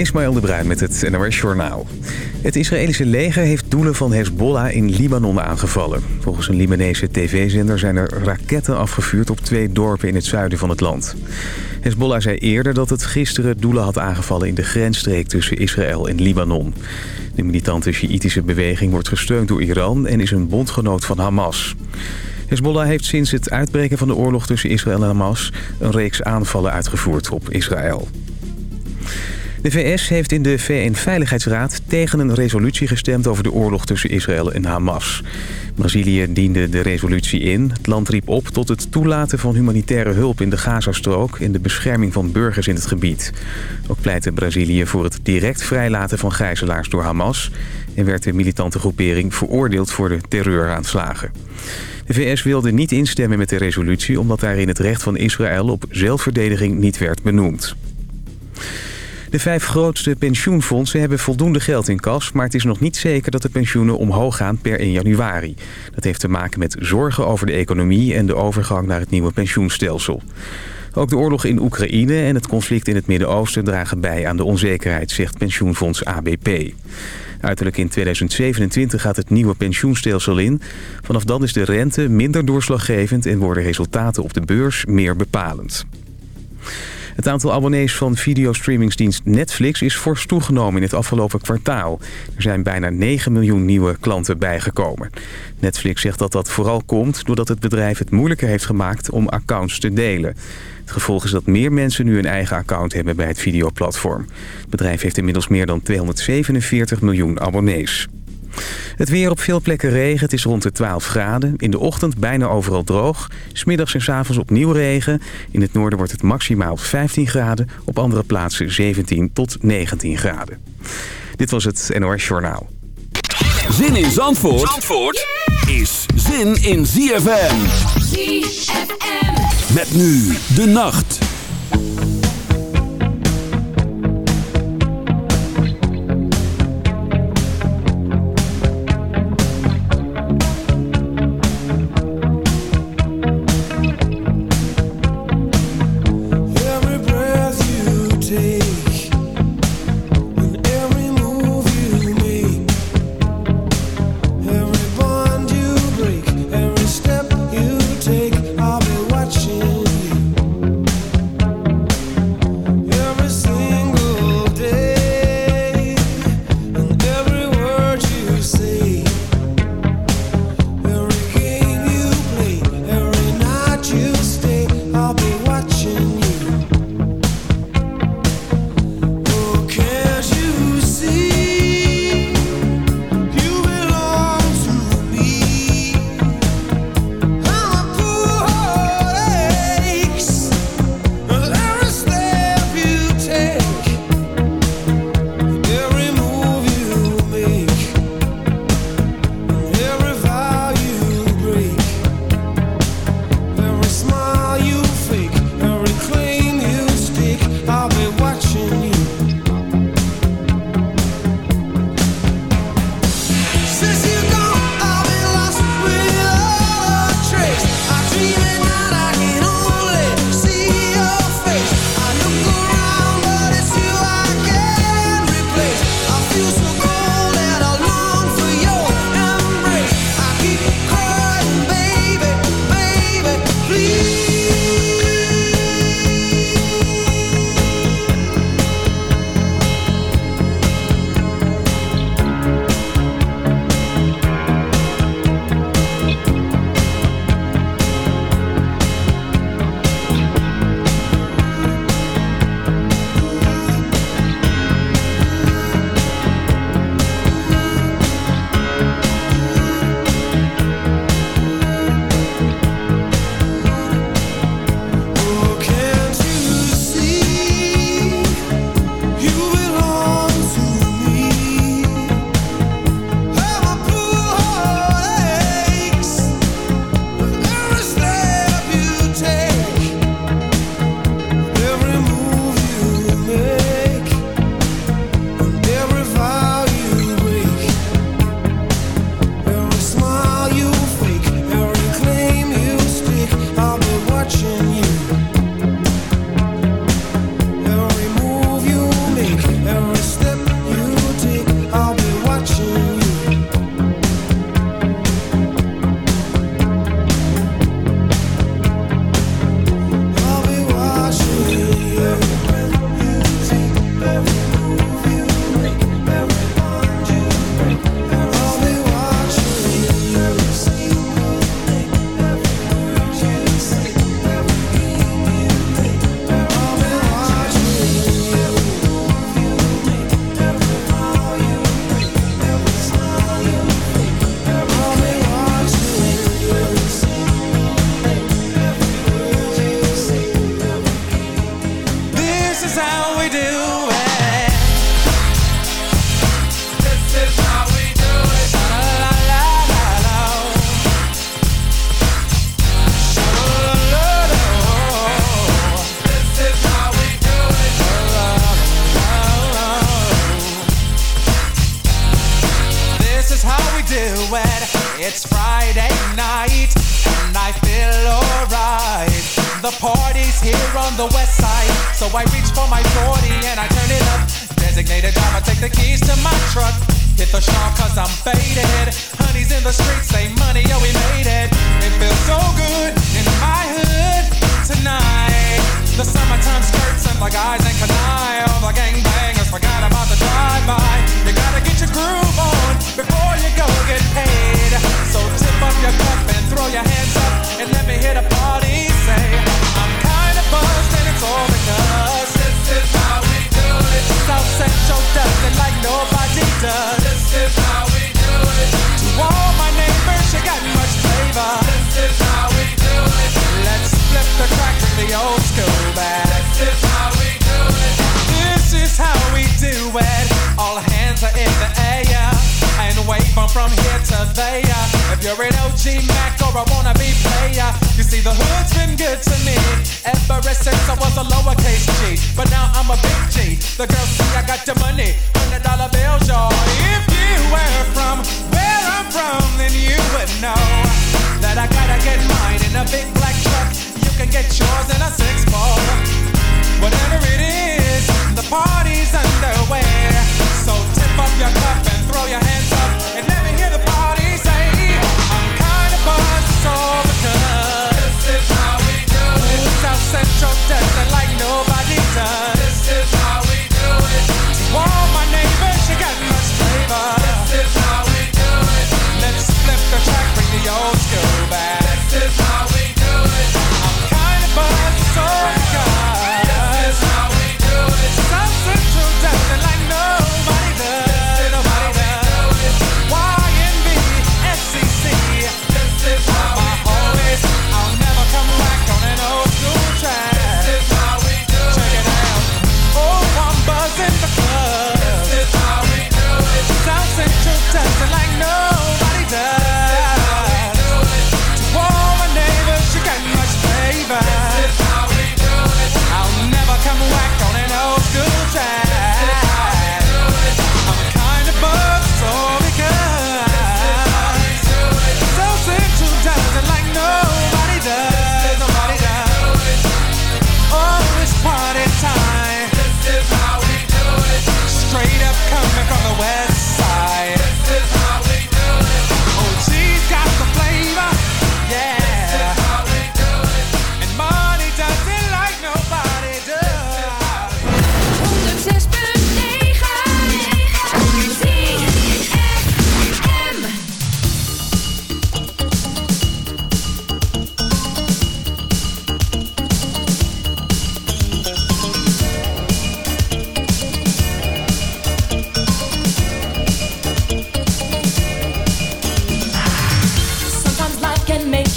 Ismaël de Bruin met het NOS Journaal. Het Israëlische leger heeft doelen van Hezbollah in Libanon aangevallen. Volgens een Libanese tv-zender zijn er raketten afgevuurd op twee dorpen in het zuiden van het land. Hezbollah zei eerder dat het gisteren doelen had aangevallen in de grensstreek tussen Israël en Libanon. De militante Sjiïtische beweging wordt gesteund door Iran en is een bondgenoot van Hamas. Hezbollah heeft sinds het uitbreken van de oorlog tussen Israël en Hamas... een reeks aanvallen uitgevoerd op Israël. De VS heeft in de VN-veiligheidsraad tegen een resolutie gestemd over de oorlog tussen Israël en Hamas. Brazilië diende de resolutie in. Het land riep op tot het toelaten van humanitaire hulp in de Gazastrook... en de bescherming van burgers in het gebied. Ook pleitte Brazilië voor het direct vrijlaten van gijzelaars door Hamas... en werd de militante groepering veroordeeld voor de terreuraanslagen. De VS wilde niet instemmen met de resolutie... omdat daarin het recht van Israël op zelfverdediging niet werd benoemd. De vijf grootste pensioenfondsen hebben voldoende geld in kas... maar het is nog niet zeker dat de pensioenen omhoog gaan per 1 januari. Dat heeft te maken met zorgen over de economie... en de overgang naar het nieuwe pensioenstelsel. Ook de oorlog in Oekraïne en het conflict in het Midden-Oosten... dragen bij aan de onzekerheid, zegt pensioenfonds ABP. Uiterlijk in 2027 gaat het nieuwe pensioenstelsel in. Vanaf dan is de rente minder doorslaggevend... en worden resultaten op de beurs meer bepalend. Het aantal abonnees van videostreamingsdienst Netflix is fors toegenomen in het afgelopen kwartaal. Er zijn bijna 9 miljoen nieuwe klanten bijgekomen. Netflix zegt dat dat vooral komt doordat het bedrijf het moeilijker heeft gemaakt om accounts te delen. Het gevolg is dat meer mensen nu een eigen account hebben bij het videoplatform. Het bedrijf heeft inmiddels meer dan 247 miljoen abonnees. Het weer op veel plekken regen. Het is rond de 12 graden. In de ochtend bijna overal droog. Smiddags en s avonds opnieuw regen. In het noorden wordt het maximaal 15 graden. Op andere plaatsen 17 tot 19 graden. Dit was het NOS Journaal. Zin in Zandvoort, Zandvoort is zin in ZFM. ZFM. Met nu de nacht.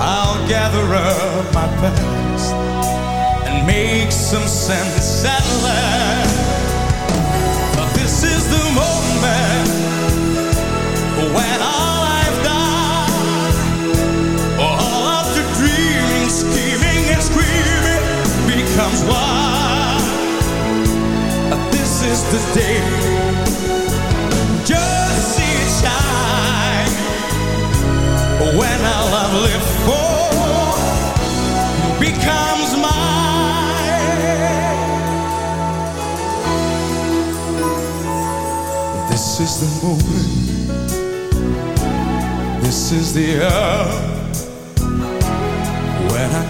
I'll gather up my past and make some sense at last.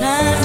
Time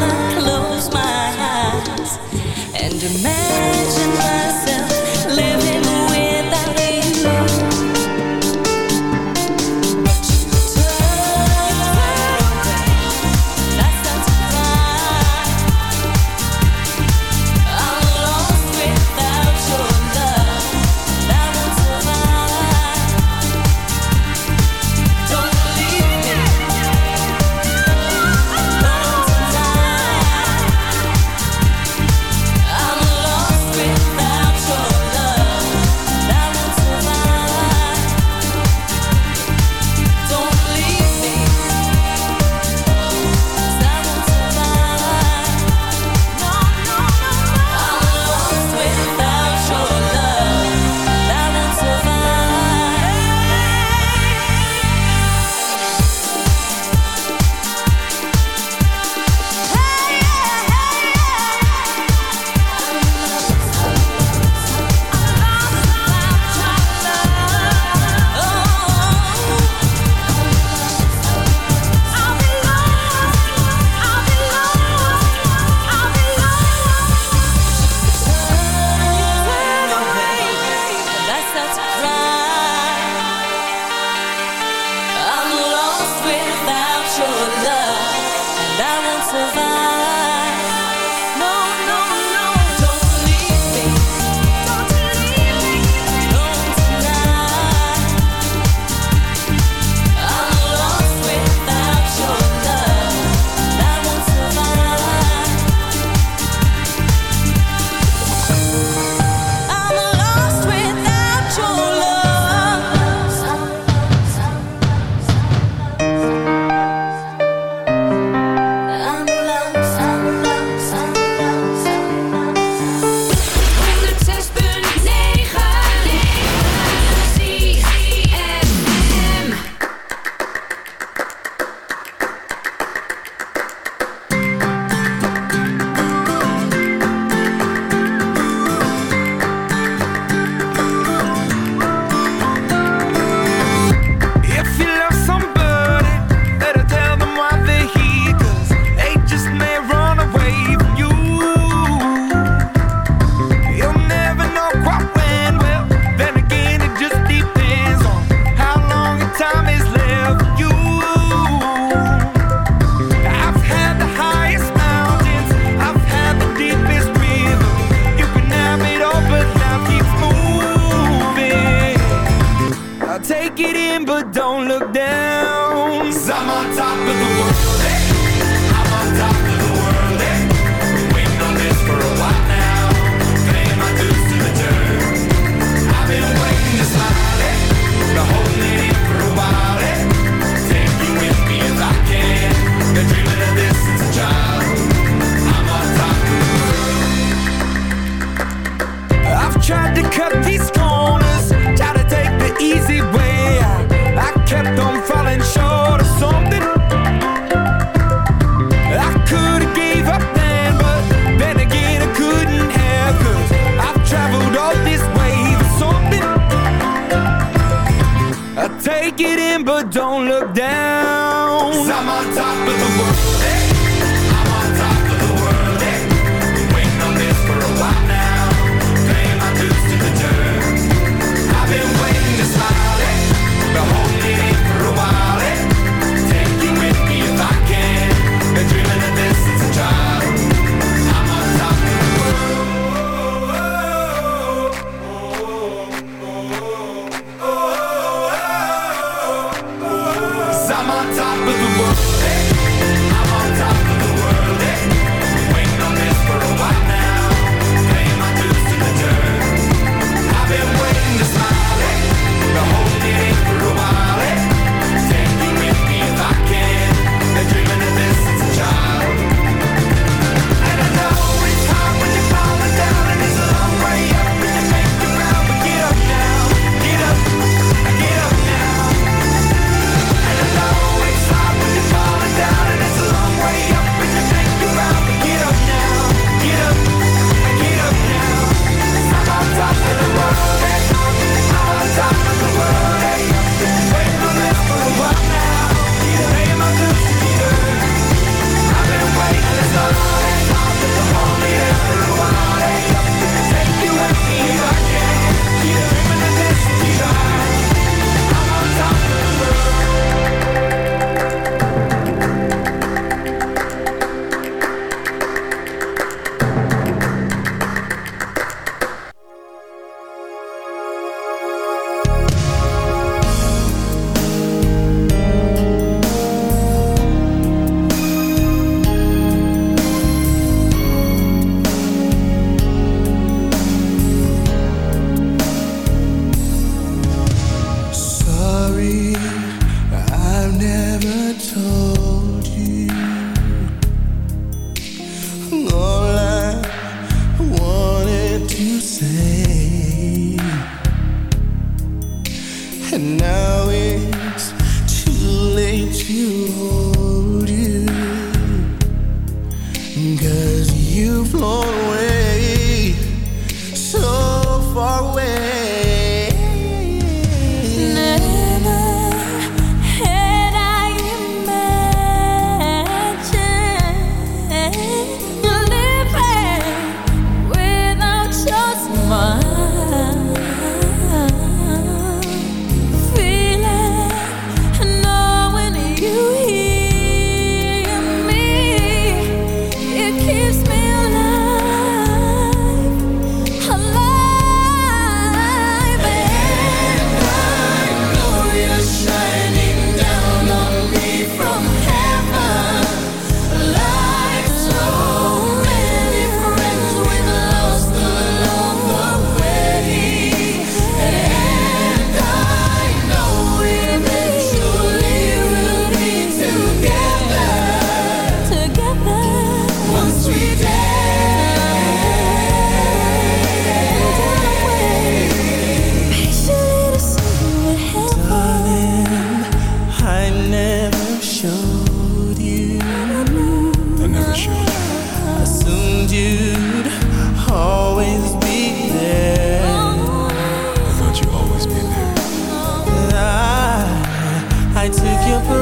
down. I'm on top of the world. Hey. top of the world.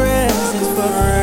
presence forever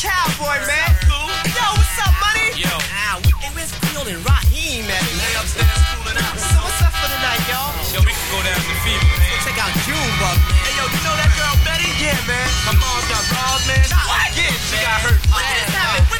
cowboy, man. Cool. Yo, what's up, money? Yo. Ah, we, hey, where's Field and Raheem at? Lay upstairs cooling out. So what's up for the night, y'all? Yo, we can go down to Fever, man. Check out Junebug. Hey, yo, you know that girl Betty? Yeah, man. My mom's got balls, man. What? Yeah, she got hurt. What just happened?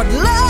what love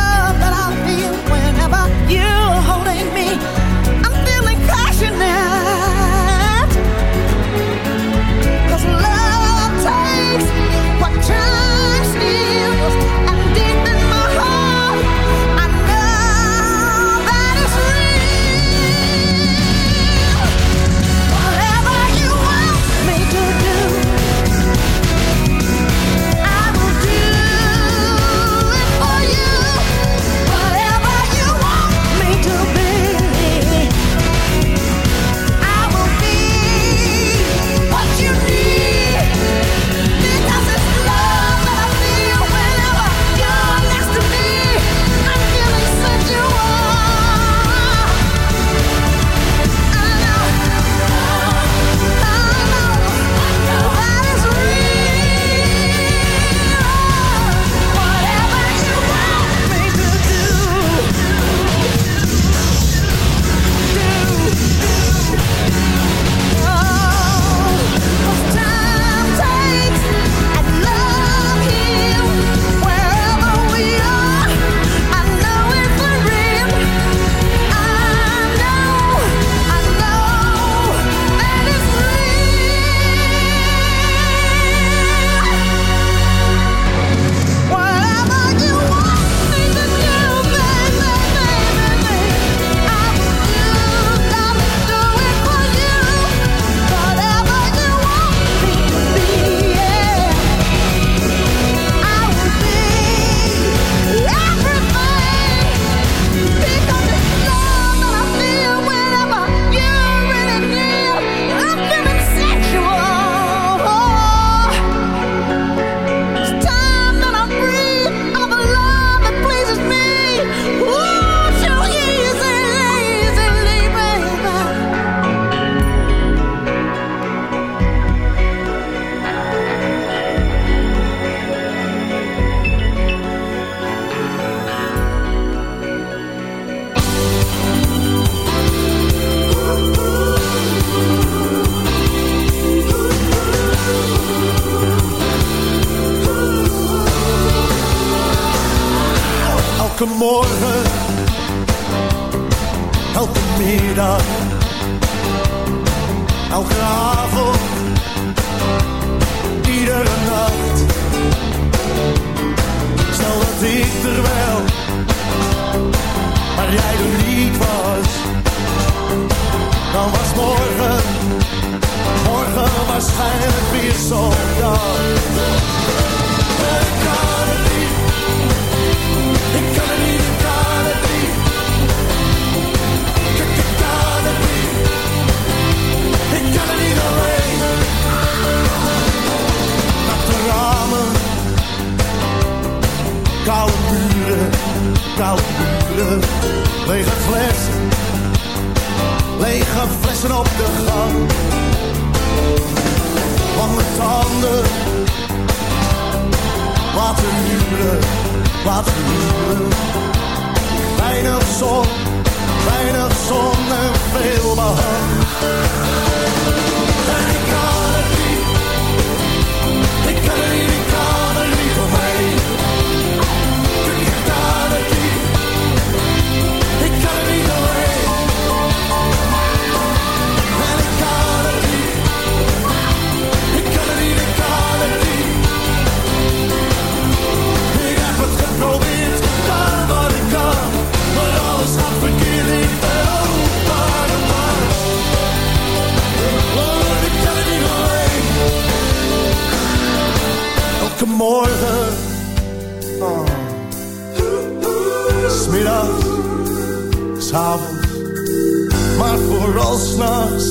lost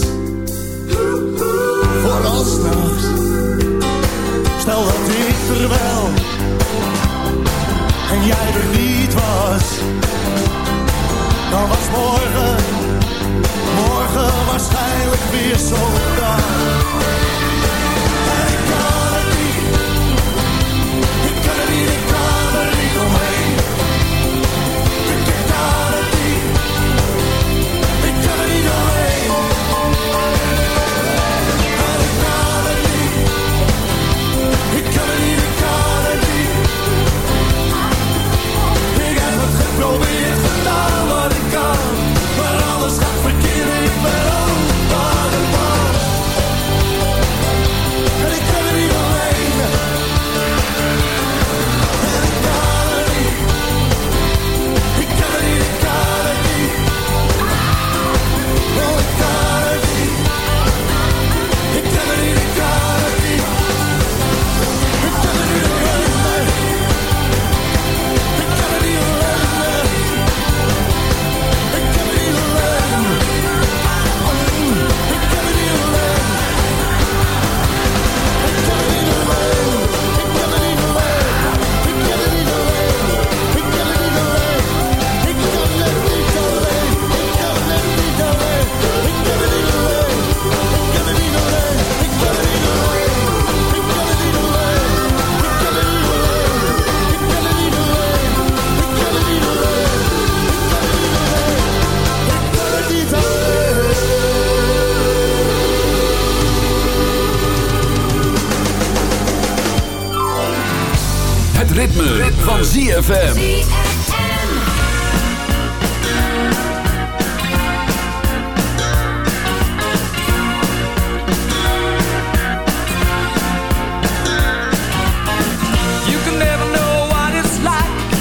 van ZFM.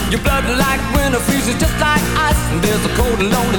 You blood like winter freezes just like ice And there's a cold and lonely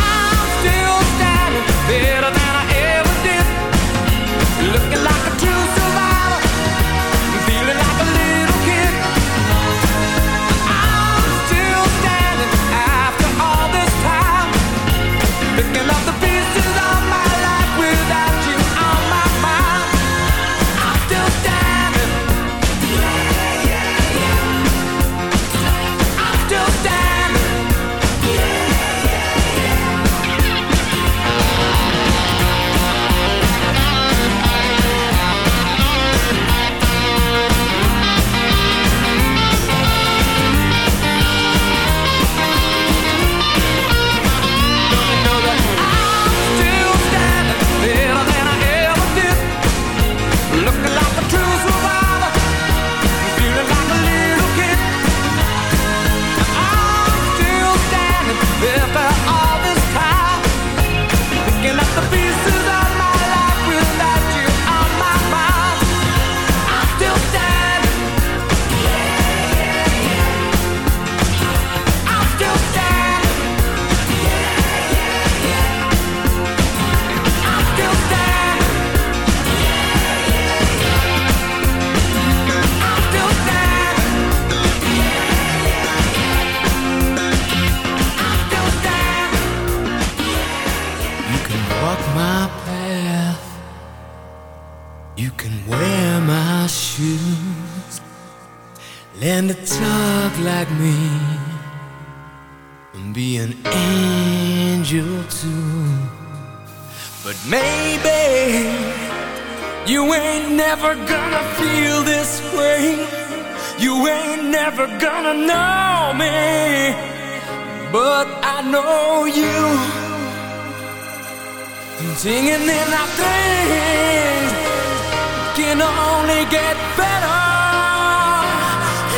can only get better.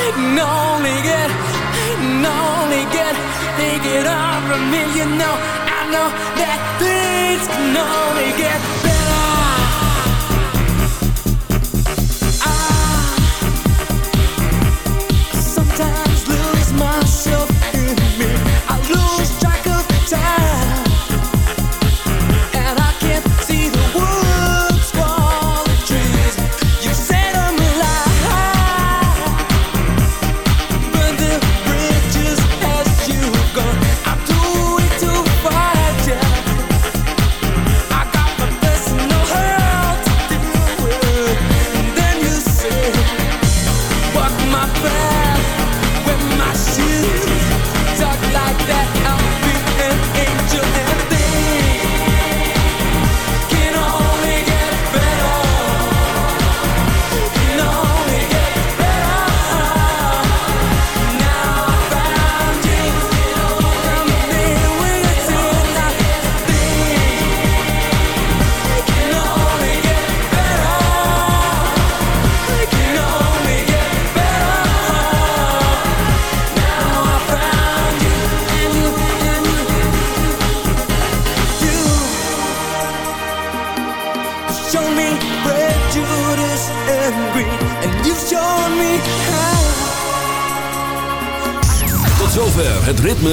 It can only get, it can only get, think it over me. You know, I know that things can only get better.